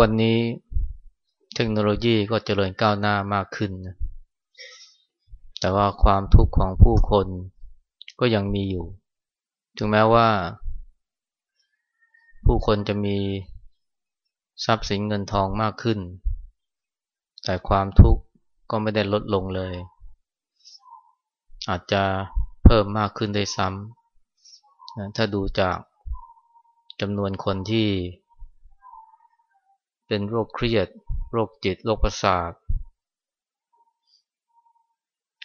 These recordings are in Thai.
วันนี้เทคโนโลยีก็เจริญก้าวหน้ามากขึ้นนะแต่ว่าความทุกข์ของผู้คนก็ยังมีอยู่ ถึงแม้ว่า ผู้คนจะมีทรัพย์สินเงินทองมากขึ้น แต่ความทุกข์ก็ไม่ได้ลดลงเลย อาจจะเพิ่มมากขึ้นได้ซ้ำถ้าดูจากจำนวนคนที่ เป็นโรคเครียด โรคจิต โรคประสาท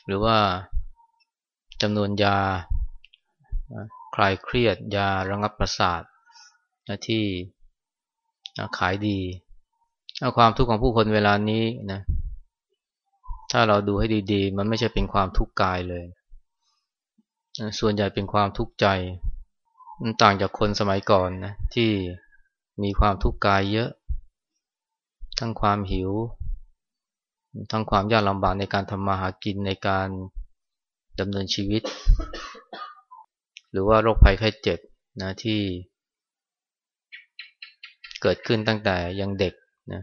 หรือว่าจำนวนยาคลายเครียด ยาระงับประสาทที่ขายดีาความทุกข์ของผู้คนเวลานี้นะถ้าเราดูให้ดี ๆ มันไม่ใช่เป็นความทุกข์กายเลย ส่วนใหญ่เป็นความทุกข์ใจ มันต่างจากคนสมัยก่อนนะที่มีความทุกข์กายเยอะ ทั้งความหิว ทั้งความยากลำบากในการทำมาหากินในการดำเนินชีวิต หรือว่าโรคภัยไข้เจ็บนะที่เกิดขึ้นตั้งแต่ยังเด็กนะ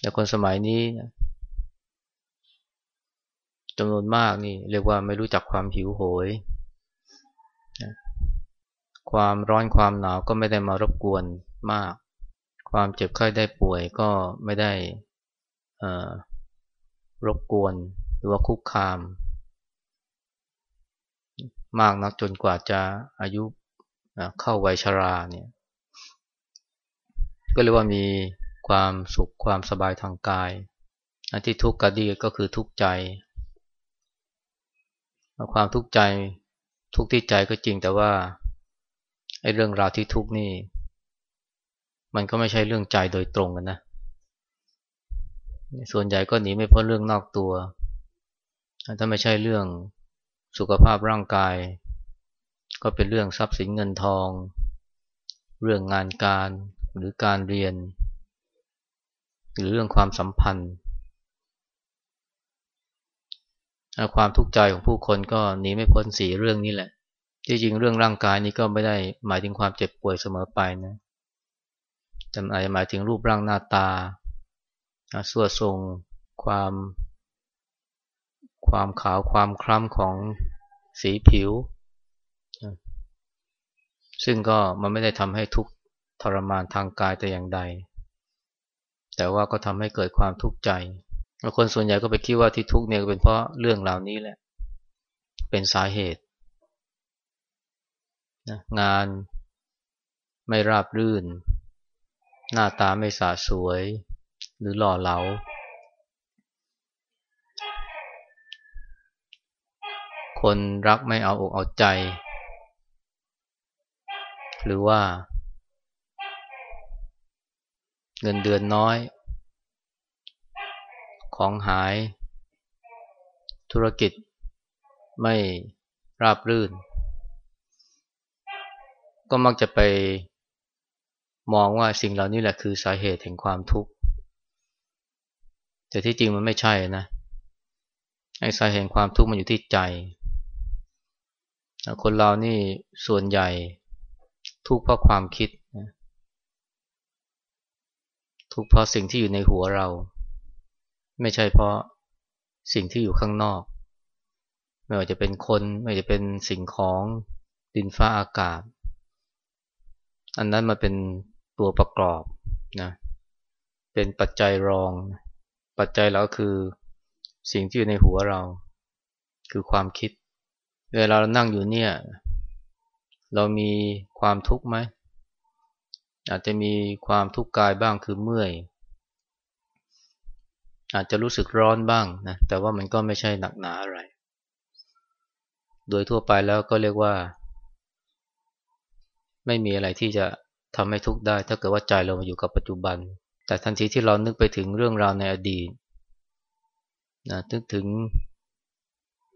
แต่คนสมัยนี้นะจำนวนมากนี่เรียกว่าไม่รู้จักความหิวโหยนะความร้อนความหนาวก็ไม่ได้มารบกวน มาก ความเจ็บไข้ได้ป่วยก็ไม่ได้รบกวนหรือว่าคุกคาม มากนักจนกว่าจะอายุเข้าวัยชราเนี่ย ก็เรียกว่ามีความสุขความสบายทางกาย อันที่ทุกข์ก็ดีก็คือทุกข์ใจ ความทุกข์ใจทุกข์ที่ใจก็จริงแต่ว่าไอ้เรื่องราวที่ทุกข์นี่ มันก็ไม่ใช่เรื่องใจโดยตรงกันนะ ส่วนใหญ่ก็หนีไม่พ้นเรื่องนอกตัว ถ้าไม่ใช่เรื่องสุขภาพร่างกาย ก็เป็นเรื่องทรัพย์สินเงินทอง เรื่องงานการหรือการเรียน หรือเรื่องความสัมพันธ์ความทุกข์ใจของผู้คนก็หนีไม่พ้นสีเรื่องนี้แหละ ที่จริงเรื่องร่างกายนี้ก็ไม่ได้หมายถึงความเจ็บป่วยเสมอไปนะ แต่อาจจะหมายถึงรูปร่างหน้าตาส่วนทรงความ ความขาวความคล้ำของสีผิว ซึ่งก็มันไม่ได้ทำให้ทุกข์ทรมานทางกายแต่อย่างใด แต่ว่าก็ทำให้เกิดความทุกข์ใจคนส่วนใหญ่ก็ไปคิดว่าที่ทุกข์เนี่ยเป็นเพราะเรื่องเหล่านี้แหละ เป็นสาเหตุนะงานไม่ราบรื่น หน้าตาไม่สาสวย หรือหล่อเหลา คนรักไม่เอาอกเอาใจ หรือว่า เงินเดือนน้อย ของหาย ธุรกิจไม่ราบรื่น ก็มักจะไป มองว่าสิ่งเหล่านี้แหละคือสาเหตุแห่งความทุกข์ แต่ที่จริงมันไม่ใช่นะไอ้สาเหตุความทุกข์มันอยู่ที่ใจ คนเรานี่ส่วนใหญ่ทุกข์เพราะความคิด ทุกข์เพราะสิ่งที่อยู่ในหัวเรา ไม่ใช่เพราะสิ่งที่อยู่ข้างนอก ไม่ว่าจะเป็นคนไม่ว่าจะเป็นสิ่งของดินฟ้าอากาศ อันนั้นมาเป็น ตัวประกอบนะเป็นปัจจัยรอง ปัจจัยแล้วคือสิ่งที่อยู่ในหัวเรา คือความคิด เวลาเรานั่งอยู่เนี่ย เรามีความทุกข์ไหมอาจจะมีความทุกข์กายบ้างคือเมื่อย อาจจะรู้สึกร้อนบ้างนะแต่ว่ามันก็ไม่ใช่หนักหนาอะไร โดยทั่วไปแล้วก็เรียกว่า ไม่มีอะไรที่จะ ทำให้ทุกข์ได้ ถ้าเกิดว่าใจเรามาอยู่กับปัจจุบัน แต่ทันทีที่เรานึกไปถึงเรื่องราวในอดีตนะนึกถึง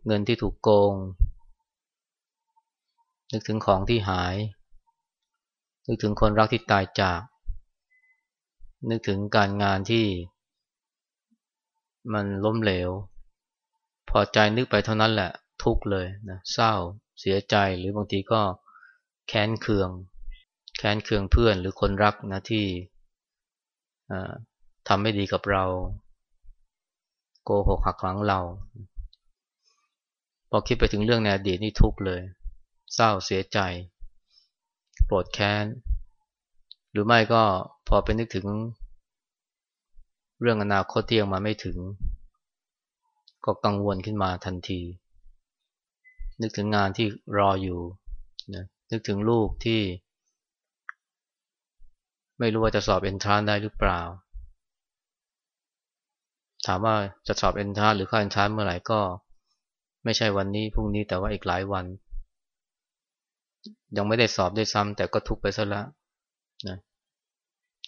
เงินที่ถูกโกง นึกถึงของที่หาย นึกถึงคนรักที่ตายจาก นึกถึงการงานที่ มันล้มเหลว พอใจนึกไปเท่านั้นแหละ ทุกเลยนะเศร้าเสียใจหรือบางทีก็แค้นเคือง แค้นเคืองเพื่อนหรือคนรักนะที่ทำไม่ดีกับเรา โกหกหักหลังเรา พอคิดไปถึงเรื่องในอดีตนี่ทุกเลย เศร้าเสียใจ โกรธแค้น หรือไม่ก็พอไปนึกถึง เรื่องอนาคตที่ยังมาไม่ถึง ก็กังวลขึ้นมาทันที นึกถึงงานที่รออยู่นะนึกถึงลูกที่ ไม่รู้ว่าจะสอบเอนทรานได้หรือเปล่า ถามว่าจะสอบเอนทรานหรือเข้าเอนทรานเมื่อไหร่ก็ ไม่ใช่วันนี้พรุ่งนี้แต่ว่าอีกหลายวัน ยังไม่ได้สอบด้วยซ้ำแต่ก็ทุกไปซะล้วนะ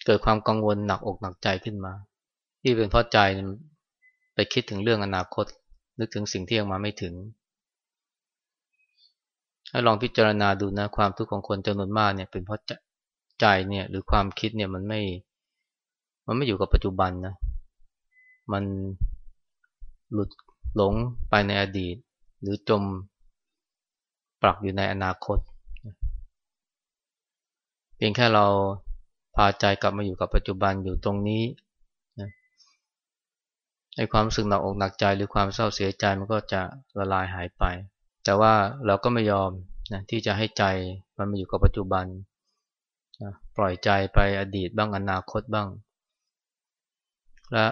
เกิดความกังวลหนักอกหนักใจขึ้นมา ที่เป็นเพราะใจไปคิดถึงเรื่องอนาคต นึกถึงสิ่งที่ยังมาไม่ถึงให้ลองพิจารณาดูนะความทุกข์ของคนจำนวนมากเนี่ยเป็นเพราะ ใจเนี่ย หรือความคิดเนี่ยมันไม่ มันไม่อยู่กับปัจจุบันนะ มันหลุดหลงไปในอดีต หรือจมปลักอยู่ในอนาคต เพียงแค่เราพาใจกลับมาอยู่กับปัจจุบันอยู่ตรงนี้นะในความสึกหนักอกหนักใจหรือความเศร้าเสียใจมันก็จะละลายหายไป แต่ว่าเราก็ไม่ยอมนะที่จะให้ใจมันมาอยู่กับปัจจุบัน ปล่อยใจไปอดีตบ้างอนาคตบ้าง และ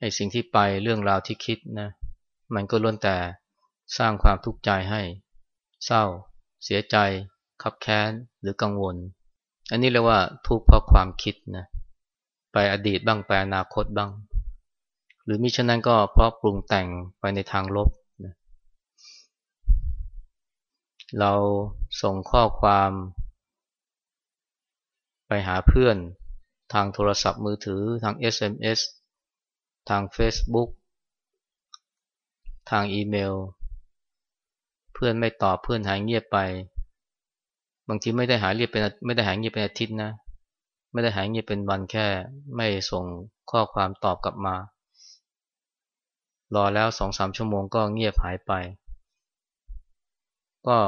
ไอ้สิ่งที่ไปเรื่องราวที่คิดนะ มันก็ล้วนแต่สร้างความทุกข์ใจให้ เศร้า เสียใจ ขับแค้นหรือกังวล อันนี้เรียกว่าทุกข์เพราะความคิดนะไปอดีตบ้างไปอนาคตบ้าง หรือมิฉะนั้นก็เพราะปรุงแต่งไปในทางลบเราส่งข้อความ ไปหาเพื่อนทางโทรศัพท์มือถือทาง SMS ทาง Facebook ทางอีเมล เพื่อนไม่ตอบเพื่อนหายเงียบไป บางทีไม่ได้หายเงียบเป็นไม่ได้หายเงียบเป็นอาทิตย์นะ ไม่ได้หายเงียบเป็นวันแค่ไม่ส่งข้อความตอบกลับมา รอแล้วสองสามชั่วโมงก็เงียบหายไป ก็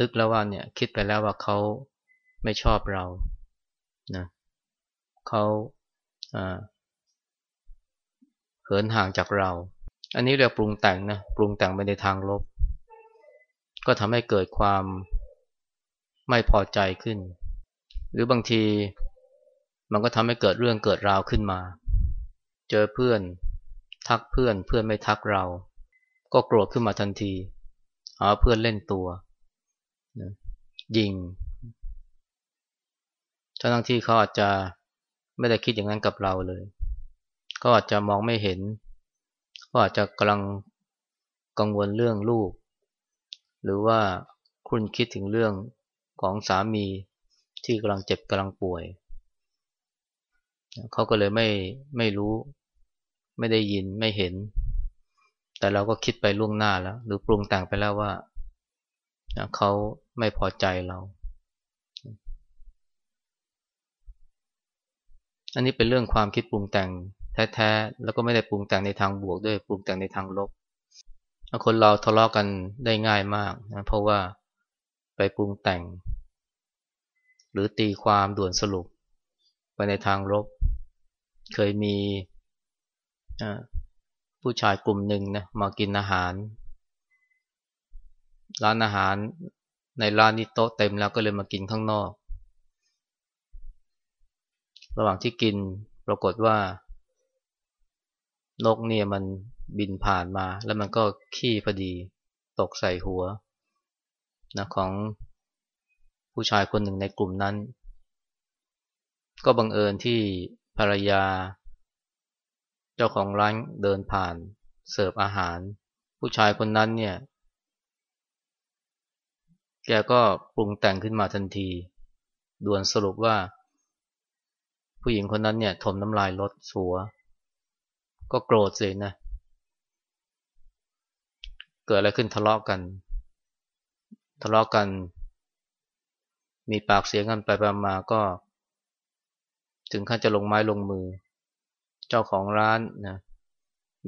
นึกแล้วว่าเนี่ยคิดไปแล้วว่าเขาไม่ชอบเรา นะเขาเหินห่างจากเรา อันนี้เรียกปรุงแต่งนะปรุงแต่งไปในทางลบ ก็ทำให้เกิดความไม่พอใจขึ้น หรือบางทีมันก็ทำให้เกิดเรื่องเกิดราวขึ้นมา เจอเพื่อนทักเพื่อนเพื่อนไม่ทักเรา ก็โกรธขึ้นมาทันทีหาเพื่อนเล่นตัวยิง ทั้งที่เขาอาจจะไม่ได้คิดอย่างนั้นกับเราเลย ก็อาจจะมองไม่เห็น ก็อาจจะกำลังกังวลเรื่องลูก หรือว่าคุณคิดถึงเรื่องของสามีที่กำลังเจ็บกำลังป่วย เขาก็เลยไม่ไม่รู้ ไม่ได้ยินไม่เห็น แต่เราก็คิดไปล่วงหน้าแล้ว หรือปรุงแต่งไปแล้วว่า เขาไม่พอใจเรา อันนี้เป็นเรื่องความคิดปรุงแต่งแท้ๆ แล้วก็ไม่ได้ปรุงแต่งในทางบวกด้วยปรุงแต่งในทางลบ คนเราทะเลาะกันได้ง่ายมากนะเพราะว่าไปปรุงแต่ง หรือตีความด่วนสรุป ไปในทางลบ เคยมีผู้ชายกลุ่มหนึ่งนะมากินอาหาร ร้านอาหารในร้านนี้โต๊ะเต็มแล้วก็เลยมากินข้างนอก ระหว่างที่กินปรากฏว่านกเนี่ยมันบินผ่านมา แล้วมันก็ขี้พอดีตกใส่หัวนะของผู้ชายคนหนึ่งในกลุ่มนั้น ก็บังเอิญที่ภรรยา เจ้าของร้านเดินผ่านเสิร์ฟอาหาร ผู้ชายคนนั้นเนี่ย แกก็ปรุงแต่งขึ้นมาทันที ด่วนสรุปว่า ผู้หญิงคนนั้นเนี่ยทมน้ำลายลดสัว ก็โกรธเลยนะ เกิดอะไรขึ้นทะเลาะกัน ทะเลาะกัน มีปากเสียงกันไปไปมาก็ ถึงขั้นจะลงไม้ลงมือ เจ้าของร้านนะ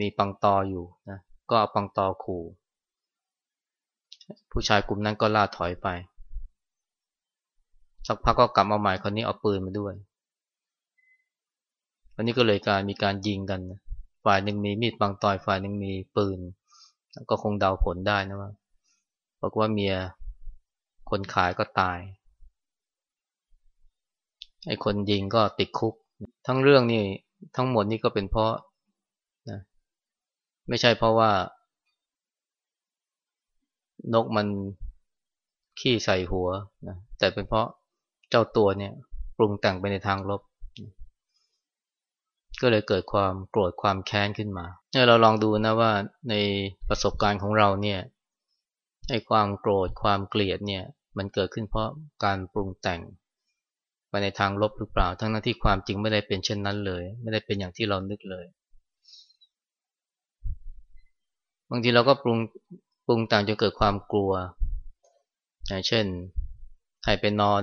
มีปังตออยู่นะก็เอาปังตอขู่ผู้ชายกลุ่มนั้นก็ล่าถอยไป สักพักก็กลับมาใหม่คราวนี้เอาปืนมาด้วย อันนี้ก็เลยการมีการยิงกัน ฝ่ายหนึ่งมีมีดบางตอยฝ่ายหนึ่งมีปืน ก็คงเดาผลได้นะว่าบอกว่าเมียคนขายก็ตาย ไอ้คนยิงก็ติดคุก ทั้งเรื่องนี่ทั้งหมดนี่ก็เป็นเพราะนะไม่ใช่เพราะว่า นกมันขี้ใส่หัวนะแต่เป็นเพราะเจ้าตัวเนี่ย ปรุงแต่งไปในทางลบ ก็เลยเกิดความโกรธความแค้นขึ้นมาเนี่ยเราลองดูนะว่าในประสบการณ์ของเราเนี่ยไอ้ความโกรธความเกลียดเนี่ยมันเกิดขึ้นเพราะการปรุงแต่งไปในทางลบหรือเปล่า ทั้งนั้นที่ความจริงไม่ได้เป็นเช่นนั้นเลย ไม่ได้เป็นอย่างที่เรานึกเลย บางทีเราก็ปรุงปรุงแต่งจนเกิดความกลัวอย่างเช่นให้ไปนอน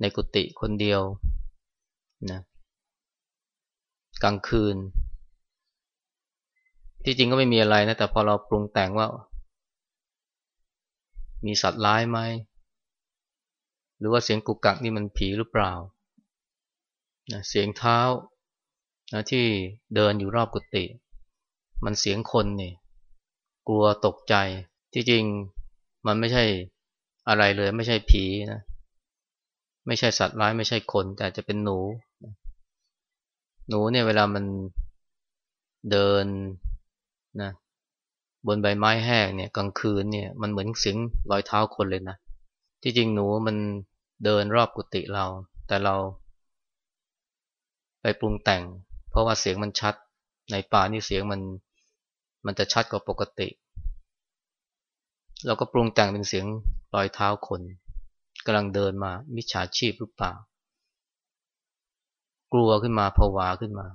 ในกุฏิคนเดียวนะ กลางคืน ที่จริงก็ไม่มีอะไรนะ แต่พอเราปรุงแต่งว่า มีสัตว์ร้ายไหม หรือว่าเสียงกุกกักนี่มันผีหรือเปล่านะเสียงเท้านะที่เดินอยู่รอบกุฏิมันเสียงคนนี่กลัวตกใจ ที่จริงมันไม่ใช่อะไรเลย ไม่ใช่ผีนะ ไม่ใช่สัตว์ร้ายไม่ใช่คน แต่จะเป็นหนู หนูเนี่ยเวลามันเดินนะบนใบไม้แห้งเนี่ยกลางคืนเนี่ยมันเหมือนเสียงรอยเท้าคนเลยนะ ที่จริงหนูมันเดินรอบกุฏิเรา แต่เรา ไปปรุงแต่ง เพราะว่าเสียงมันชัด ในป่านี่เสียงมันมันจะชัดกว่าปกติ เราก็ปรุงแต่งเป็นเสียงรอยเท้าคนกำลังเดินมามิจฉาชีพหรือเปล่า กลัวขึ้นมาผวาขึ้นมา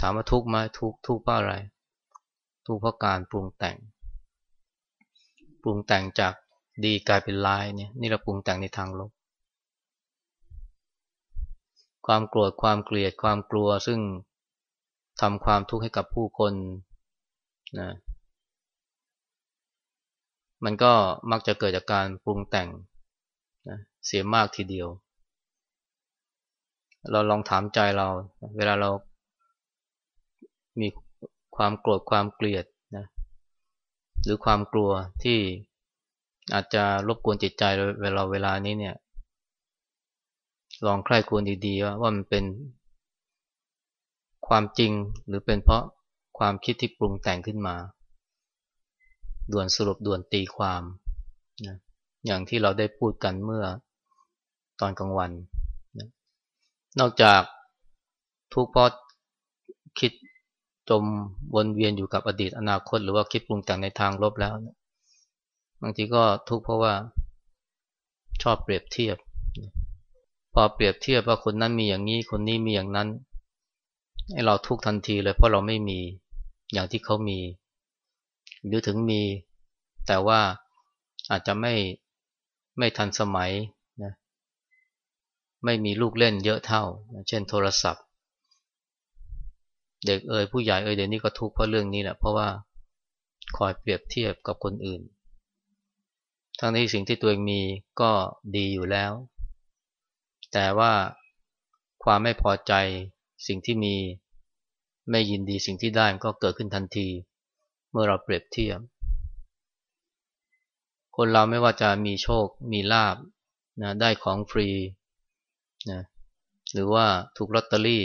ถามว่าทุกข์ไหมทุกข์ทุกข์เพราะอะไร ทุกข์เพราะการปรุงแต่ง ปรุงแต่งจากดีกลายเป็นร้ายเนี่ยนี่เราปรุงแต่งในทางลบ ความโกรธความเกลียดความกลัวซึ่งทำความทุกข์ให้กับผู้คนนะมันก็มักจะเกิดจากการปรุงแต่งนะเสียมากทีเดียว เราลองถามใจเรา เวลาเรามีความโกรธความเกลียดนะหรือความกลัวที่อาจจะรบกวนจิตใจเวลาเวลานี้เนี่ย ลองใคร่ควรดีๆว่าว่ามันเป็นความจริงหรือเป็นเพราะความคิดที่ปรุงแต่งขึ้นมา ด่วนสรุปด่วนตีความนะอย่างที่เราได้พูดกันเมื่อตอนกลางวัน นอกจากทุกข์เพราะคิดจมวนเวียนอยู่กับอดีตอนาคต หรือว่าคิดปรุงแต่งในทางลบแล้วนะบางทีก็ทุกข์เพราะว่าชอบเปรียบเทียบ พอเปรียบเทียบว่าคนนั้นมีอย่างนี้คนนี้มีอย่างนั้นให้เราทุกข์ทันทีเลยเพราะเราไม่มีอย่างที่เขามี หรือถึงมีแต่ว่าอาจจะไม่ไม่ทันสมัย ไม่มีลูกเล่นเยอะเท่า เช่นโทรศัพท์ เด็กเอ่ยผู้ใหญ่เอ่ยเดี๋ยวนี้ก็ทุกข์เพราะเรื่องนี้แหละเพราะว่าคอยเปรียบเทียบกับคนอื่น ทั้งที่สิ่งที่ตัวเองมีก็ดีอยู่แล้ว แต่ว่าความไม่พอใจสิ่งที่มีไม่ยินดีสิ่งที่ได้มันก็เกิดขึ้นทันที เมื่อเราเปรียบเทียบ คนเราไม่ว่าจะมีโชคมีลาบนะได้ของฟรี นะหรือว่าถูกลอตเตอรี่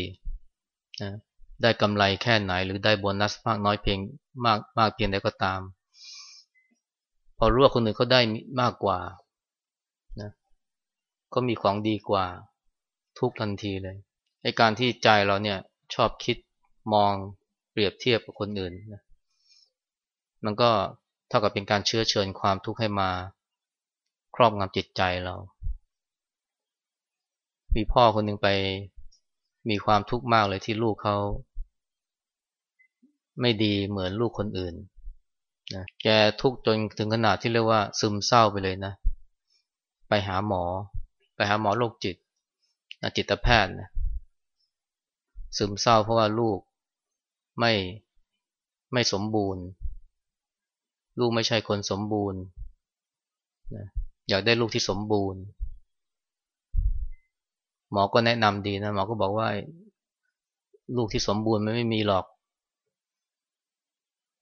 นะได้กำไรแค่ไหน หรือได้โบนัสมากน้อยเพียงมากมากเพียงใดก็ตาม พอรู้ว่าคนอื่นเขาได้มากกว่านะก็มีของดีกว่า ทุกทันทีเลยไอการที่ใจเราเนี่ยชอบคิดมองเปรียบเทียบกับคนอื่นนะมันก็เท่ากับเป็นการเชื้อเชิญความทุกข์ให้มา ครอบงำจิตใจเรา มีพ่อคนหนึ่งไปมีความทุกข์มากเลยที่ลูกเขา ไม่ดีเหมือนลูกคนอื่นนะแกทุกข์จนถึงขนาดที่เรียกว่า ซึมเศร้าไปเลยนะ ไปหาหมอ ไปหาหมอโรคจิตจิตแพทย์นะซึมเศร้าเพราะว่าลูกไม่ไม่สมบูรณ์ ลูกไม่ใช่คนสมบูรณ์นะอยากได้ลูกที่สมบูรณ์ มอก็แนะนำดีนะหมอก็บอกว่า ลูกที่สมบูรณ์มันไม่มีหรอก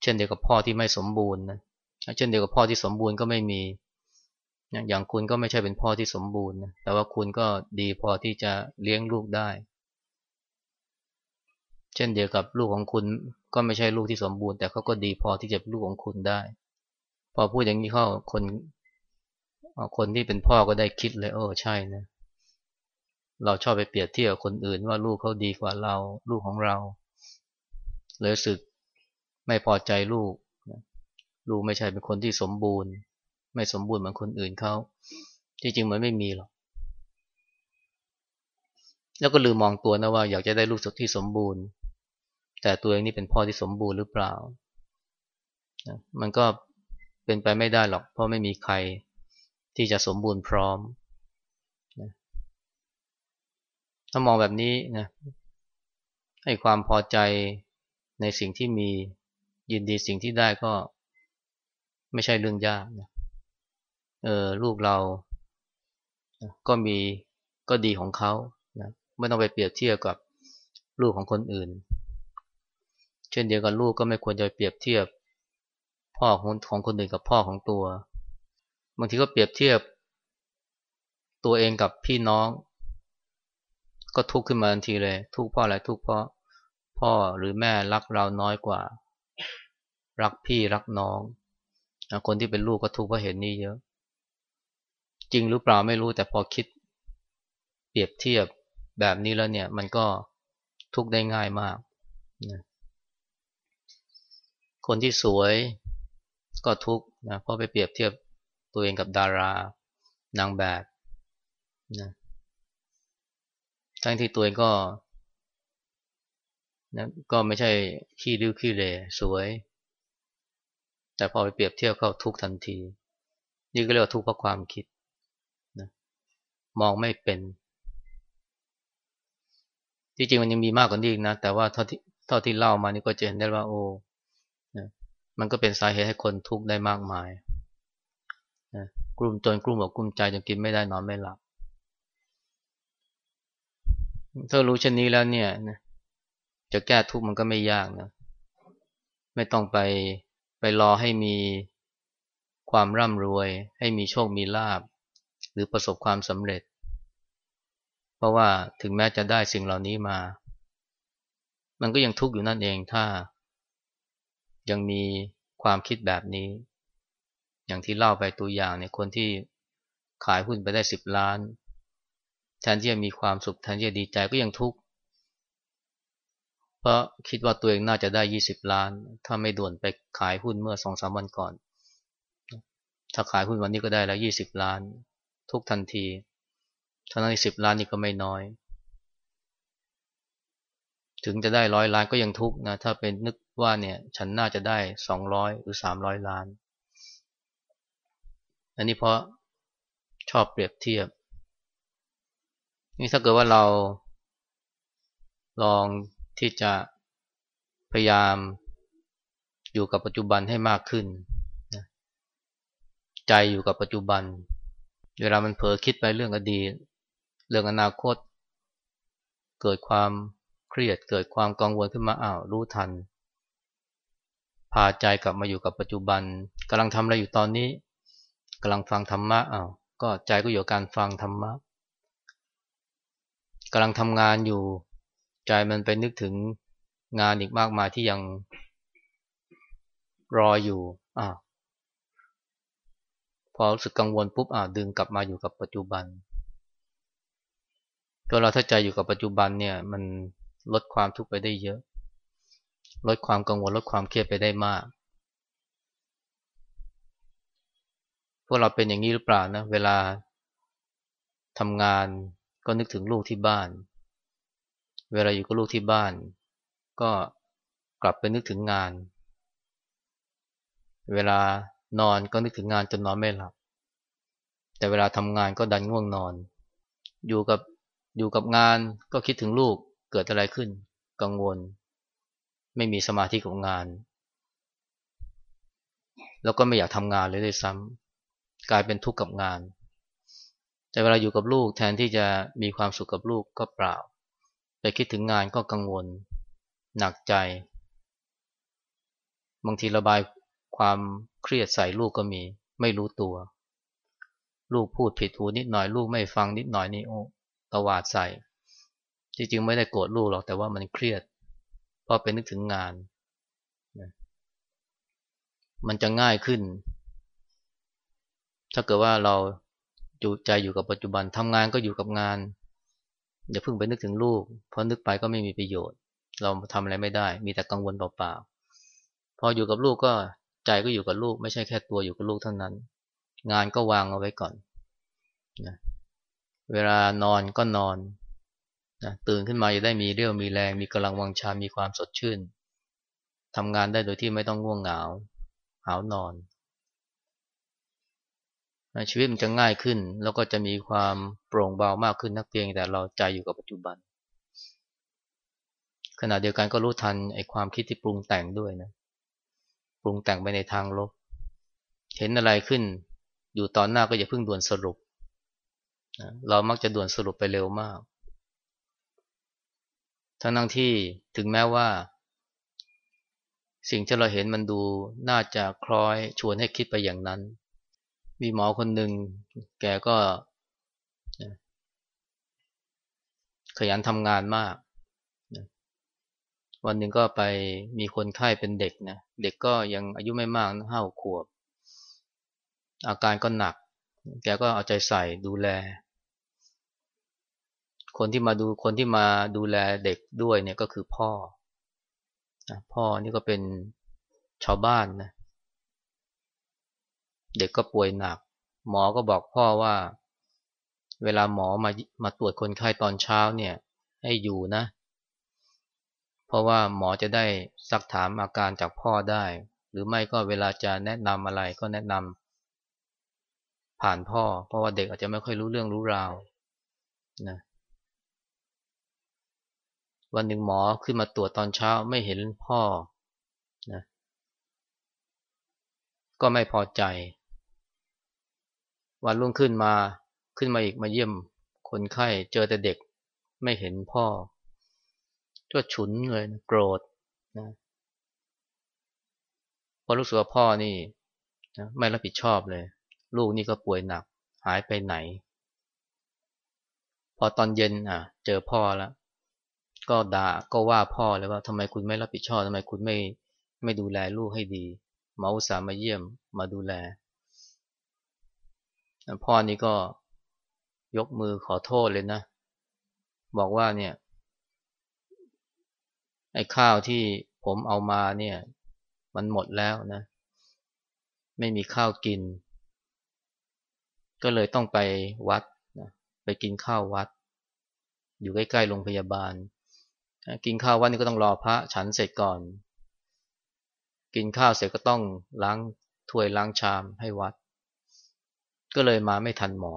เช่นเดียวกับพ่อที่ไม่สมบูรณ์นะเช่นเดียวกับพ่อที่สมบูรณ์ก็ไม่มี อย่างคุณก็ไม่ใช่เป็นพ่อที่สมบูรณ์นะแต่ว่าคุณก็ดีพอที่จะเลี้ยงลูกได้ เช่นเดียวกับลูกของคุณก็ไม่ใช่ลูกที่สมบูรณ์ แต่เขาก็ดีพอที่จะเป็นลูกของคุณได้ พอพูดอย่างนี้เข้าคนคนที่เป็นพ่อก็ได้คิดเลยโอ้ใช่นะ เราชอบไปเปรียบเทียบคนอื่นว่าลูกเขาดีกว่าเรา ลูกของเราเลยสึกไม่พอใจลูก ลูกไม่ใช่เป็นคนที่สมบูรณ์ ไม่สมบูรณ์เหมือนคนอื่นเขาที่จริงมันไม่มีหรอก แล้วก็ลืมมองตัวนะว่าอยากจะได้ลูกที่สมบูรณ์ แต่ตัวเองนี่เป็นพ่อที่สมบูรณ์หรือเปล่า มันก็เป็นไปไม่ได้หรอก เพราะไม่มีใครที่จะสมบูรณ์พร้อม ถ้ามองแบบนี้นะให้ความพอใจในสิ่งที่มียินดีสิ่งที่ได้ก็ไม่ใช่เรื่องยากนะเออลูกเราก็มีก็ดีของเขานะไม่ต้องไปเปรียบเทียบกับลูกของคนอื่น เช่นเดียวกันลูกก็ไม่ควรจะเปรียบเทียบ พ่อของของคนอื่นกับพ่อของตัว บางทีก็เปรียบเทียบ ตัวเองกับพี่น้อง ก็ทุกข์ขึ้นมาทันทีเลย ทุกข์เพราะอะไรทุกข์เพราะพ่อหรือแม่รักเราน้อยกว่า รักพี่รักน้อง คนที่เป็นลูกก็ทุกข์เพราะเห็นนี่เยอะ จริงหรือเปล่าไม่รู้แต่พอคิด เปรียบเทียบแบบนี้แล้วเนี่ย มันก็ทุกข์ได้ง่ายมากนะคนที่สวยก็ทุกข์นะเพราะไปเปรียบเทียบตัวเองกับดารานางแบบนะ ทั้งที่ตัวเองก็นะก็ไม่ใช่ขี้ริ้วขี้เลสวย แต่พอไปเปรียบเทียบเข้าทุกทันที นี่ก็เรียกว่าทุกเพราะความคิดนะมองไม่เป็น ที่จริงมันยังมีมากกว่านี้อีกนะ แต่ว่าเท่าที่เท่าที่เล่ามานี่ก็จะเห็นได้ว่าโอ้นะมันก็เป็นสาเหตุให้คนทุกข์ได้มากมายนะกลุ่มจนกลุ่มอกกลุ่มใจจนกินไม่ได้นอนไม่หลับ ถ้ารู้เช่นนี้แล้วเนี่ยจะแก้ทุกข์มันก็ไม่ยากนะไม่ต้องไปไปรอให้มีความร่ำรวย ให้มีโชคมีลาบ หรือประสบความสำเร็จ เพราะว่าถึงแม้จะได้สิ่งเหล่านี้มา มันก็ยังทุกข์อยู่นั่นเองถ้า ยังมีความคิดแบบนี้ อย่างที่เล่าไปตัวอย่างเนี่ยคนที่ขายหุ้นไปได้สิบล้าน แทนที่จะมีความสุขแทนที่จะดีใจก็ยังทุกข์เพราะคิดว่าตัวเองน่าจะได้ยี่สิบล้าน ถ้าไม่ด่วนไปขายหุ้นเมื่อสองสามวันก่อน ถ้าขายหุ้นวันนี้ก็ได้แล้วยี่สิบล้าน ทุกทันทีทั้งนั้นสิบล้านนี่ก็ไม่น้อย ถึงจะได้ร้อยล้านก็ยังทุกนะถ้าเป็นนึกว่าเนี่ยฉันน่าจะได้สองร้อยหรือสามร้อยล้าน อันนี้เพราะชอบเปรียบเทียบ นี่ถ้าเกิดว่าเรา ลองที่จะพยายามอยู่กับปัจจุบันให้มากขึ้น ใจอยู่กับปัจจุบัน เวลามันเผลอคิดไปเรื่องอดีต เรื่องอนาคต เกิดความเครียด เกิดความกังวลขึ้นมาอ้าวรู้ทัน พาใจกลับมาอยู่กับปัจจุบันกำลังทำอะไรอยู่ตอนนี้กำลังฟังธรรมะอ้าวก็ใจก็อยู่กับการฟังธรรมะ กำลังทำงานอยู่ ใจมันไปนึกถึงงานอีกมากมายที่ยังรออยู่อ่าพอรู้สึกกังวลปุ๊บอ่าดึงกลับมาอยู่กับปัจจุบันตัวเราถ้าใจอยู่กับปัจจุบันเนี่ย มันลดความทุกข์ไปได้เยอะ ลดความกังวลลดความเครียดไปได้มาก พวกเราเป็นอย่างนี้หรือเปล่านะ เวลาทำงาน ก็นึกถึงลูกที่บ้าน เวลาอยู่กับลูกที่บ้าน ก็กลับไปนึกถึงงาน เวลานอนก็นึกถึงงานจนนอนไม่หลับ แต่เวลาทำงานก็ดันง่วงนอน อยู่กับอยู่กับงานก็คิดถึงลูกเกิดอะไรขึ้น กังวล ไม่มีสมาธิกับงาน แล้วก็ไม่อยากทำงานเลยด้วยซ้ำกลายเป็นทุกข์กับงาน แต่เวลาอยู่กับลูกแทนที่จะมีความสุขกับลูกก็เปล่า ไปคิดถึงงานก็กังวล หนักใจ บางทีระบายความเครียดใส่ลูกก็มี ไม่รู้ตัว ลูกพูดผิดหูนิดหน่อยลูกไม่ฟังนิดหน่อยนี่โอ้ตวาดใส่จริงๆไม่ได้โกรธลูกหรอกแต่ว่ามันเครียด เพราะเป็นนึกถึงงาน มันจะง่ายขึ้น ถ้าเกิดว่าเรา อยู่ใจอยู่กับปัจจุบันทำงานก็อยู่กับงานอย่าเพิ่งไปนึกถึงลูก เพราะนึกไปก็ไม่มีประโยชน์ เราทำอะไรไม่ได้ มีแต่กังวลเปล่าๆพออยู่กับลูกก็ใจก็อยู่กับลูก ไม่ใช่แค่ตัวอยู่กับลูกเท่านั้น งานก็วางเอาไว้ก่อนนะเวลานอนก็นอนนะตื่นขึ้นมาจะได้มีเรี่ยวมีแรง มีกำลังวังชา มีความสดชื่นทำงานได้โดยที่ไม่ต้องง่วงเหงาหาวนอน ชีวิตมันจะง่ายขึ้น แล้วก็จะมีความโปร่งเบามากขึ้นนักเพียงแต่เราใจอยู่กับปัจจุบัน ขณะเดียวกันก็รู้ทันไอ้ความคิดที่ปรุงแต่งด้วยนะปรุงแต่งไปในทางลบ เห็นอะไรขึ้น อยู่ตอนหน้าก็อย่าเพิ่งด่วนสรุป เรามักจะด่วนสรุปไปเร็วมาก ทั้งนั้นที่ถึงแม้ว่า สิ่งที่เราเห็นมันดูน่าจะคล้อยชวนให้คิดไปอย่างนั้น มีหมอคนหนึ่งแกก็ขยันทำงานมาก วันหนึ่งก็ไปมีคนไข้เป็นเด็กนะ เด็กก็ยังอายุไม่มากห้าขวบ อาการก็หนัก แกก็เอาใจใส่ดูแล คนที่มาดูคนที่มาดูแลเด็กด้วยเนี่ยก็คือพ่อ พ่อนี่ก็เป็นชาวบ้านนะ เด็กก็ป่วยหนัก หมอก็บอกพ่อว่า เวลาหมอมามาตรวจคนไข้ตอนเช้าเนี่ย ให้อยู่นะ เพราะว่าหมอจะได้ซักถามอาการจากพ่อได้ หรือไม่ก็เวลาจะแนะนำอะไรก็แนะนำผ่านพ่อ เพราะว่าเด็กอาจจะไม่ค่อยรู้เรื่องรู้ราวนะวันหนึ่งหมอขึ้นมาตรวจตอนเช้าไม่เห็นพ่อนะก็ไม่พอใจ วันรุ่งขึ้นมาขึ้นมาอีกมาเยี่ยมคนไข้เจอแต่เด็กไม่เห็นพ่อก็ฉุนเลยโกรธนะพอรู้สึกว่าพ่อนี่นะไม่รับผิดชอบเลย ลูกนี่ก็ป่วยหนัก หายไปไหน พอตอนเย็นอะ เจอพ่อแล้วก็ด่าก็ว่าพ่อเลยว่าทำไมคุณไม่รับผิดชอบทำไมคุณไม่ไม่ดูแลลูกให้ดีหมออุตส่าห์มาเยี่ยมมาดูแล พ่อนี่ก็ยกมือขอโทษเลยนะ บอกว่าเนี่ย ไอ้ข้าวที่ผมเอามาเนี่ย มันหมดแล้วนะ ไม่มีข้าวกิน ก็เลยต้องไปวัดนะไปกินข้าววัด อยู่ใกล้ๆโรงพยาบาล กินข้าววัดนี่ก็ต้องรอพระฉันเสร็จก่อน กินข้าวเสร็จก็ต้องล้างถ้วยล้างชามให้วัด ก็เลยมาไม่ทันหมอ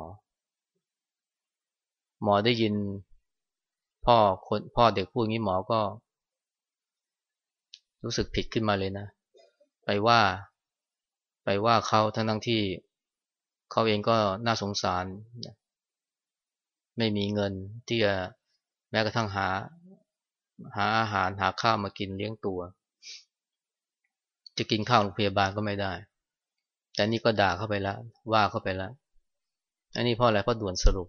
หมอได้ยิน พ่อคนพ่อเด็กพูดงี้หมอก็ รู้สึกผิดขึ้นมาเลยนะ ไปว่า ไปว่าเขาทั้งทั้งที่เขาเองก็น่าสงสาร ไม่มีเงินที่จะแม้กระทั่งหา หาอาหารหาข้าวมากินเลี้ยงตัว จะกินข้าวโรงพยาบาลก็ไม่ได้ แต่นี่ก็ด่าเข้าไปแล้ว ว่าเข้าไปแล้ว อันนี้พ่ออะไรพ่อด่วนสรุป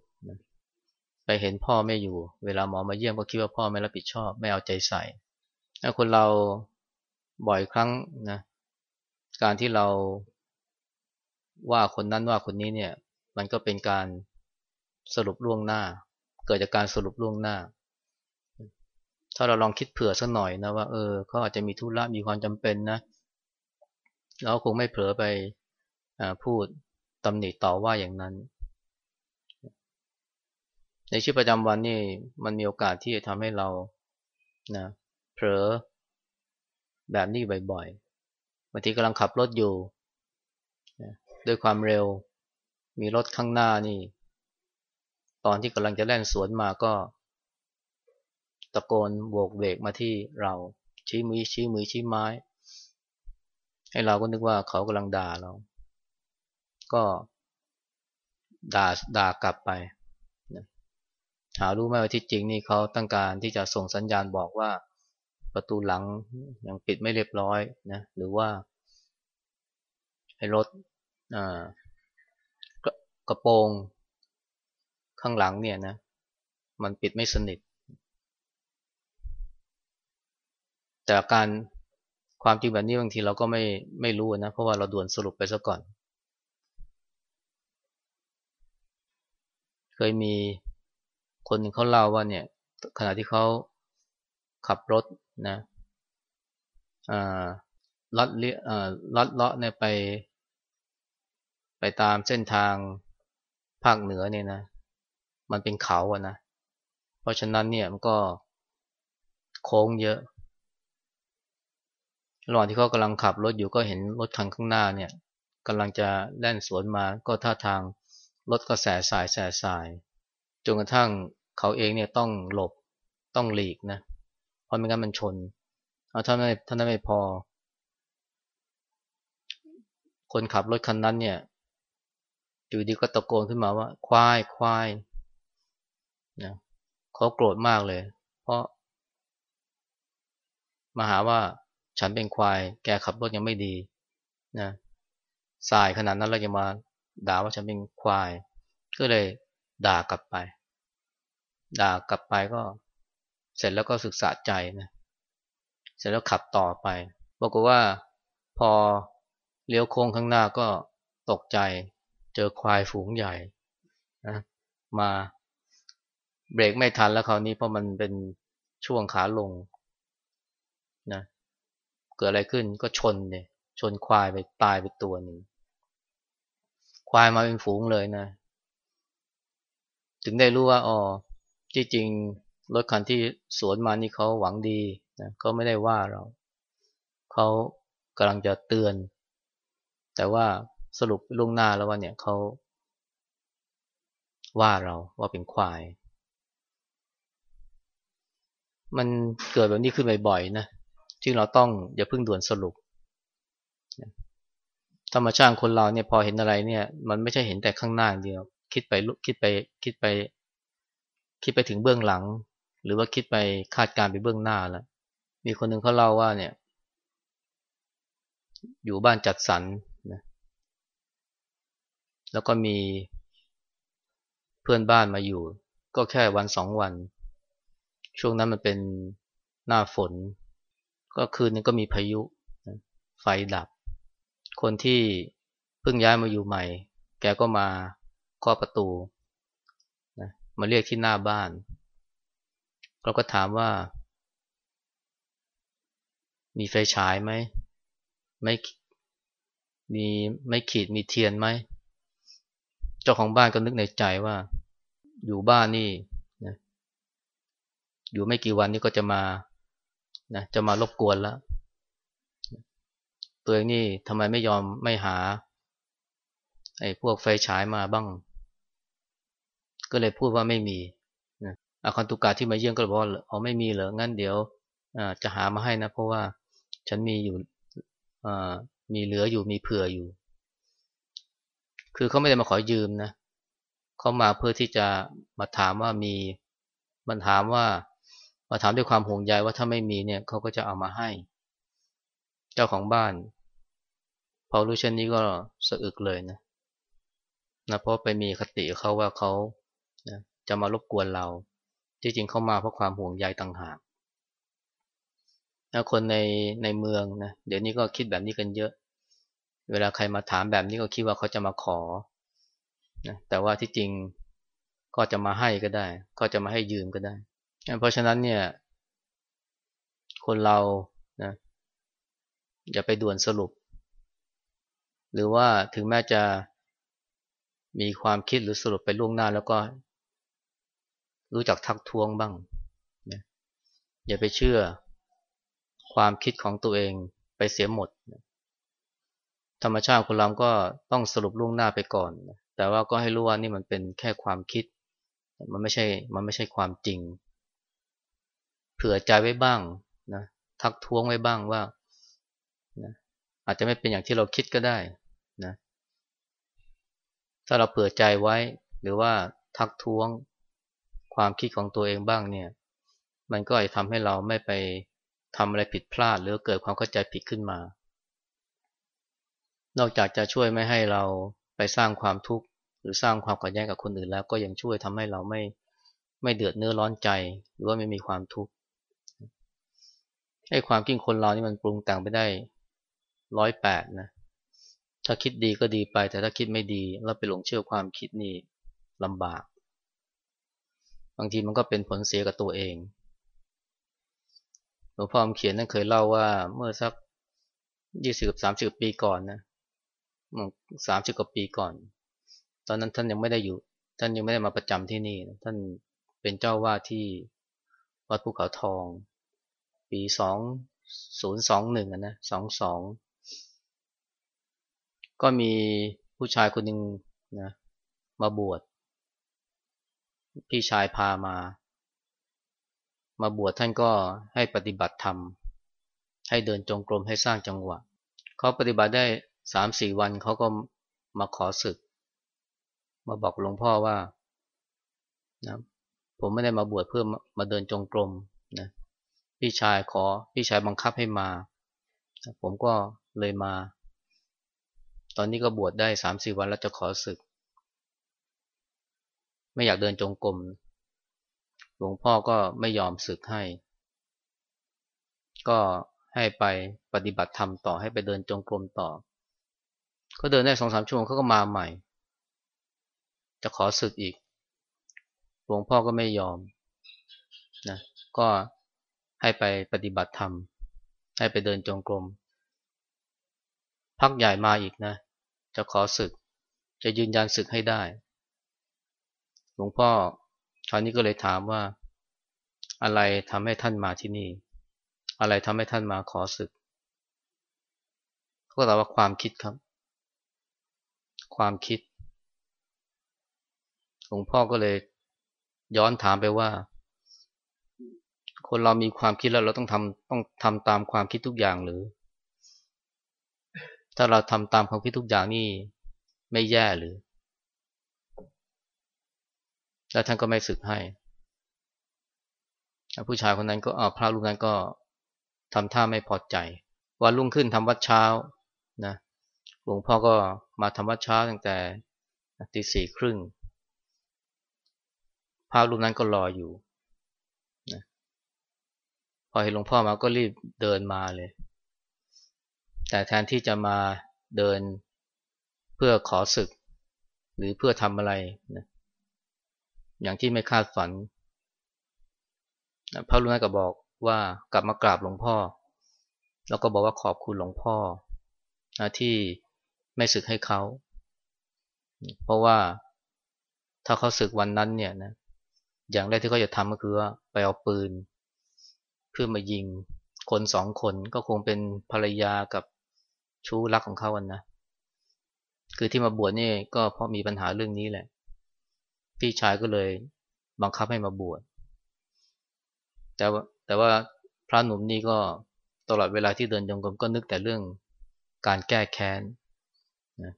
ไปเห็นพ่อไม่อยู่ เวลาหมอมาเยี่ยมก็คิดว่าพ่อไม่รับผิดชอบ ไม่เอาใจใส่ถ้าคนเราบ่อยครั้งนะ การที่เราว่าคนนั้นว่าคนนี้เนี่ย มันก็เป็นการสรุปล่วงหน้า เกิดจากการสรุปล่วงหน้า ถ้าเราลองคิดเผื่อสักหน่อยนะว่าเออเขาอาจจะมีธุระมีความจำเป็นนะเราคงไม่เผลอไป พูดตำหนิต่อว่าอย่างนั้น ในชีวิตประจำวันนี่มันมีโอกาสที่จะทำให้เรานะเผลอแบบนี้บ่อยๆบางทีกำลังขับรถอยู่นะด้วยความเร็ว มีรถข้างหน้านี่ ตอนที่กำลังจะแล่นสวนมาก็ ตะโกนโบกเบรกมาที่เรา ชี้มือชี้มือชี้ไม้ ให้เราก็นึกว่าเขากำลังด่าเรา ก็ด่าด่ากลับไปหารู้ไหมว่าที่จริงนี่เขาต้องการที่จะส่งสัญญาณบอกว่าประตูหลังยังปิดไม่เรียบร้อยนะหรือว่าให้รถกระโปรงข้างหลังเนี่ยนะมันปิดไม่สนิท แต่การความจริงแบบนี้บางทีเราก็ไม่ไม่รู้นะเพราะว่าเราด่วนสรุปไปซะก่อน เคยมีคนหนึ่งเขาเล่าว่าเนี่ย ขณะที่เขาขับรถนะลัดเลียลัดเลาะเนี่ยไป ไปตามเส้นทางภาคเหนือเนี่ยนะ มันเป็นเขาอะนะ เพราะฉะนั้นเนี่ยมันก็โค้งเยอะระหว่างที่เขากำลังขับรถอยู่ก็เห็นรถคันข้างหน้าเนี่ยกำลังจะแล่นสวนมาก็ท่าทาง รถก็แสสายแสสายจนกระทั่งเขาเองเนี่ยต้องหลบต้องหลีกนะเพราะไม่งั้นมันชนเอาท่านไม่ท่านไม่พอ คนขับรถคันนั้นเนี่ยอยู่ดีก็ตะโกนขึ้นมาว่าควายควายนะเขาโกรธมากเลย เพราะ มาหาว่าฉันเป็นควาย แกขับรถยังไม่ดีนะสายขนาดนั้นเราจะมา ด่าว่าฉันเป็นควาย ก็เลยด่ากลับไป ด่ากลับไปก็เสร็จแล้วก็ศึกษาใจนะเสร็จแล้วขับต่อไปบอกว่าพอเลี้ยวโค้งข้างหน้าก็ตกใจเจอควายฝูงใหญ่นะมาเบรกไม่ทันแล้วคราวนี้เพราะมันเป็นช่วงขาลงนะเกิดอะไรขึ้นก็ชนเนี่ยชนควายไปตายไปตัวหนึ่ง ควายมาเป็นฝูงเลยนะ ถึงได้รู้ว่าอ๋อที่จริงรถคันที่สวนมานี่เขาหวังดีนะเขาไม่ได้ว่าเรา เขากำลังจะเตือน แต่ว่าสรุปล่วงหน้าแล้วว่าเนี่ยเขาว่าเราว่าเป็นควาย มันเกิดแบบนี้ขึ้นบ่อยๆนะที่เราต้องอย่าเพิ่งด่วนสรุป ธรรมชาติคนเราเนี่ยพอเห็นอะไรเนี่ย มันไม่ใช่เห็นแต่ข้างหน้าเดียว คิดไปคิดไปคิดไป คิดไปถึงเบื้องหลัง หรือว่าคิดไปคาดการไปเบื้องหน้าแล้วมีคนหนึ่งเขาเล่าว่าเนี่ย อยู่บ้านจัดสรรนะแล้วก็มีเพื่อนบ้านมาอยู่ ก็แค่วันสองวัน ช่วงนั้นมันเป็นหน้าฝน ก็คืนนึงก็มีพายุไฟดับ คนที่เพิ่งย้ายมาอยู่ใหม่ แกก็มาเคาะประตูนะมาเรียกที่หน้าบ้าน เราก็ถามว่า มีไฟฉายไหมไม่มีไม่ขีดมีเทียนไหม เจ้าของบ้านก็นึกในใจว่า อยู่บ้านนี่นะอยู่ไม่กี่วันนี้ก็จะมานะจะมารบกวนแล้ว ตัวเองนี่ทำไมไม่ยอมไม่หาไอ้พวกไฟฉายมาบ้าง ก็เลยพูดว่าไม่มีนะอาคันตุกาที่มาเยี่ยมก็บอกว่าอ๋อไม่มีเหรองั้นเดี๋ยวจะหามาให้นะ เพราะว่าฉันมีอยู่มีเหลืออยู่มีเผื่ออยู่ คือเขาไม่ได้มาขอยืมนะเขามาเพื่อที่จะมาถามว่ามีมันถามว่ามาถามด้วยความห่วงใยว่าถ้าไม่มีเนี่ยเขาก็จะเอามาให้ เจ้าของบ้าน พอรู้เช่นนี้ก็สะอึกเลยนะนะเพราะไปมีคติเขาว่าเขานะจะมารบกวนเรา ที่จริงเขามาเพราะความห่วงใยต่างหากนะคนในในเมืองนะเดี๋ยวนี้ก็คิดแบบนี้กันเยอะ เวลาใครมาถามแบบนี้ก็คิดว่าเขาจะมาขอนะแต่ว่าที่จริงก็จะมาให้ก็ได้ ก็จะมาให้ยืมก็ได้ เพราะฉะนั้นเนี่ย คนเรานะอย่าไปด่วนสรุป หรือว่าถึงแม้จะมีความคิดหรือสรุปไปล่วงหน้าแล้วก็ รู้จักทักท้วงบ้างนะอย่าไปเชื่อความคิดของตัวเองไปเสียหมด ธรรมชาติคนเราก็ต้องสรุปล่วงหน้าไปก่อน แต่ว่าก็ให้รู้ว่านี่มันเป็นแค่ความคิด มันไม่ใช่ มันไม่ใช่ความจริง เผื่อใจไว้บ้างนะทักท้วงไว้บ้างว่า อาจจะไม่เป็นอย่างที่เราคิดก็ได้นะ ถ้าเราเผื่อใจไว้ หรือว่าทักท้วงความคิดของตัวเองบ้างเนี่ย มันก็จะทำให้เราไม่ไปทำอะไรผิดพลาด หรือเกิดความเข้าใจผิดขึ้นมา นอกจากจะช่วยไม่ให้เราไปสร้างความทุกข์หรือสร้างความขัดแย้งกับคนอื่นแล้ว ก็ยังช่วยทำให้เราไม่ไม่เดือดเนื้อร้อนใจ หรือว่าไม่มีความทุกข์ไอ้ความคิดคนเรานี่มันปรุงแต่งไปได้ ร้อยแปดนะถ้าคิดดีก็ดีไป แต่ถ้าคิดไม่ดีแล้วไปหลงเชื่อความคิดนี่ลำบาก บางทีมันก็เป็นผลเสียกับตัวเองหลวงพ่อเขียนนั่นเคยเล่าว่าเมื่อสักยี่สิบสามสิบปีก่อนนะสามสิบกว่าปีก่อน ตอนนั้นท่านยังไม่ได้อยู่ ท่านยังไม่ได้มาประจำที่นี่ ท่านเป็นเจ้าว่าที่วัดภูเขาทอง ปีสองศูนย์สองหนึ่งนะสองสอง ก็มีผู้ชายคนหนึ่งนะมาบวช พี่ชายพามา มาบวชท่านก็ให้ปฏิบัติธรรม ให้เดินจงกรมให้สร้างจังหวะ เขาปฏิบัติได้สามสี่วันเขาก็มาขอศึก มาบอกหลวงพ่อว่านะผมไม่ได้มาบวชเพื่อมาเดินจงกรมนะพี่ชายขอพี่ชายบังคับให้มา ผมก็เลยมา ตอนนี้ก็บวชได้สามสี่วันแล้วจะขอศึก ไม่อยากเดินจงกรมหลวงพ่อก็ไม่ยอมศึกให้ ก็ให้ไปปฏิบัติธรรมต่อให้ไปเดินจงกรมต่อ ก็เดินได้สองสามชั่วโมงเขาก็มาใหม่ จะขอศึกอีก หลวงพ่อก็ไม่ยอมนะก็ให้ไปปฏิบัติธรรม ให้ไปเดินจงกรม พักใหญ่มาอีกนะ จะขอศึก จะยืนยันศึกให้ได้ หลวงพ่อคราวนี้ก็เลยถามว่า อะไรทำให้ท่านมาที่นี่ อะไรทำให้ท่านมาขอศึกเขาตอบว่าความคิดครับ ความคิด หลวงพ่อก็เลยย้อนถามไปว่า คนเรามีความคิดแล้วเราต้องทำต้องทำตามความคิดทุกอย่างหรือ ถ้าเราทำตามความคิดทุกอย่างนี่ไม่แย่หรือ แล้วท่านก็ไม่สึกให้ ผู้ชายคนนั้นก็พระรูปนั้นก็ทำท่าไม่พอใจ วันรุ่งขึ้นทำวัดเช้านะหลวงพ่อก็มาทำวัดเช้าตั้งแต่ตีสี่ครึ่งพระรูปนั้นก็รออยู่นะพอเห็นหลวงพ่อมาก็รีบเดินมาเลย แต่แทนที่จะมาเดินเพื่อขอศึก หรือเพื่อทำอะไรนะอย่างที่ไม่คาดฝันพระลุงก็บอกว่ากลับมากราบหลวงพ่อ แล้วก็บอกว่าขอบคุณหลวงพ่อนะที่ไม่ศึกให้เขา เพราะว่าถ้าเขาศึกวันนั้นเนี่ยนะอย่างแรกที่เขาจะทำก็คือว่าไปเอาปืน เพื่อมายิงคนสองคนก็คงเป็นภรรยากับ ชู้รักของเขาวันนะ คือที่มาบวชนี่ก็เพราะมีปัญหาเรื่องนี้แหละ พี่ชายก็เลยบังคับให้มาบวช แต่ว่าแต่ว่าพระหนุ่มนี่ก็ตลอดเวลาที่เดินจงกรมก็นึกแต่เรื่องการแก้แค้นนะ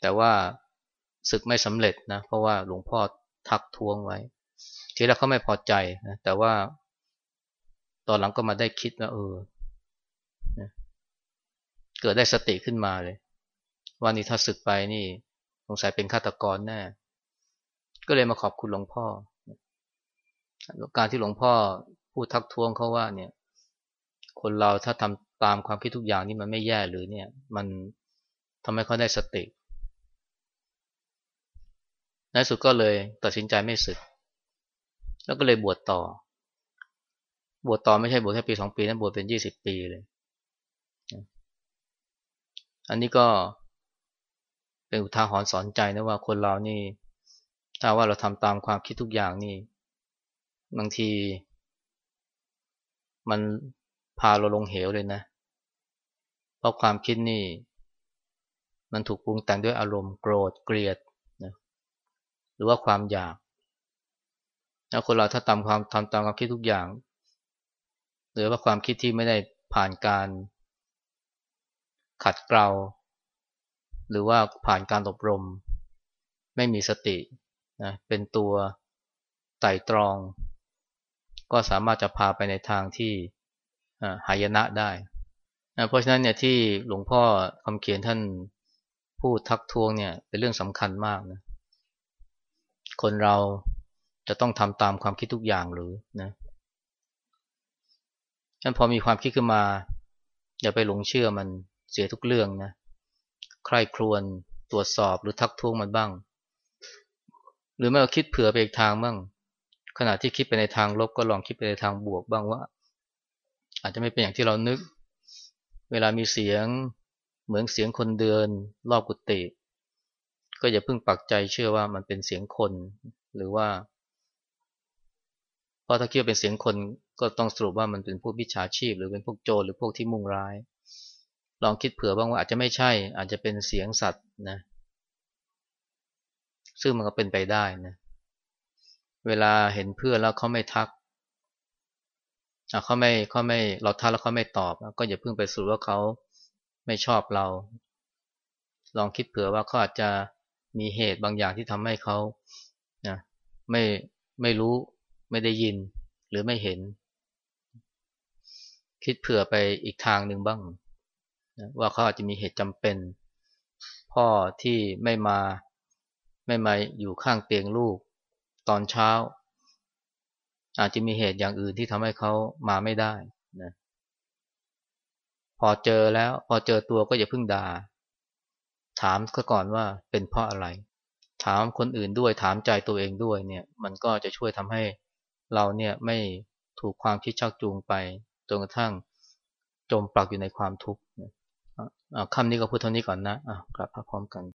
แต่ว่าศึกไม่สำเร็จนะเพราะว่าหลวงพ่อทักท้วงไว้ ทีแรกเขาไม่พอใจนะแต่ว่าตอนหลังก็มาได้คิดว่าเออ เกิดได้สติขึ้นมาเลย ว่านี่ถ้าศึกไปนี่สงสัยเป็นฆาตกรแน่ก็เลยมาขอบคุณหลวงพ่อ การที่หลวงพ่อพูดทักท้วงเขาว่าเนี่ย คนเราถ้าทำตามความคิดทุกอย่างนี่มันไม่แย่หรือเนี่ย มันทำให้เขาได้สติในสุดก็เลยตัดสินใจไม่ศึก แล้วก็เลยบวชต่อ บวชต่อไม่ใช่บวชแค่ปีสองปีนะบวชเป็นยี่สิบปีเลย อันนี้ก็เป็นอุทาหรณ์สอนใจนะว่าคนเรานี่ ถ้าว่าเราทำตามความคิดทุกอย่างนี่ บางที มันพาเราลงเหวเลยนะ เพราะความคิดนี่ มันถูกปรุงแต่งด้วยอารมณ์โกรธเกลียดนะหรือว่าความอยากแล้วคนเราถ้าตามความทำตามความคิดทุกอย่าง หรือว่าความคิดที่ไม่ได้ผ่านการ ขัดเกลาหรือว่าผ่านการอบรม ไม่มีสตินะเป็นตัวไต่ตรอง ก็สามารถจะพาไปในทางที่หายนะได้เพราะฉะนั้นเนี่ยที่หลวงพ่อคำเขียนท่านพูดทักท้วงเนี่ยเป็นเรื่องสำคัญมากนะคนเราจะต้องทำตามความคิดทุกอย่างหรือนะฉะนั้นพอมีความคิดขึ้นมา อย่าไปหลงเชื่อมัน เสียทุกเรื่องนะใครครวญตรวจสอบหรือทักท้วงมันบ้าง หรือไม่ก็คิดเผื่อไปอีกทางบ้างขณะที่คิดไปในทางลบก็ลองคิดไปในทางบวกบ้างว่า อาจจะไม่เป็นอย่างที่เรานึก เวลามีเสียงเหมือนเสียงคนเดิน รอบกุฏิก็อย่าเพิ่งปักใจเชื่อว่ามันเป็นเสียงคน หรือว่า เพราะถ้าคิดเป็นเสียงคนก็ต้องสรุปว่ามันเป็นพวกวิชาชีพ หรือเป็นพวกโจรหรือพวกที่มุ่งร้าย ลองคิดเผื่อบ้างว่าอาจจะไม่ใช่ อาจจะเป็นเสียงสัตว์นะซึ่งมันก็เป็นไปได้นะเวลาเห็นเพื่อนแล้วเขาไม่ทักเขาไม่เขาไม่เราทักแล้วเขาไม่ตอบ ก็อย่าเพิ่งไปสรุปว่าเขาไม่ชอบเรา ลองคิดเผื่อว่าเขาอาจจะมีเหตุบางอย่างที่ทำให้เขานะไม่ไม่รู้ไม่ได้ยินหรือไม่เห็น คิดเผื่อไปอีกทางหนึ่งบ้าง ว่าเขาอาจจะมีเหตุจำเป็น พ่อที่ไม่มาไม่มาอยู่ข้างเตียงลูกตอนเช้า อาจจะมีเหตุอย่างอื่นที่ทำให้เขามาไม่ได้นะพอเจอแล้วพอเจอตัวก็อย่าพึ่งด่าถามก็ก่อนว่าเป็นเพราะอะไร ถามคนอื่นด้วยถามใจตัวเองด้วยเนี่ย มันก็จะช่วยทำให้เราเนี่ยไม่ถูกความคิดชักจูงไปจนกระทั่งจมปลักอยู่ในความทุกข์ คำนี้ก็พูดเท่านี้ก่อนนะะกลับพักพร้อมกัน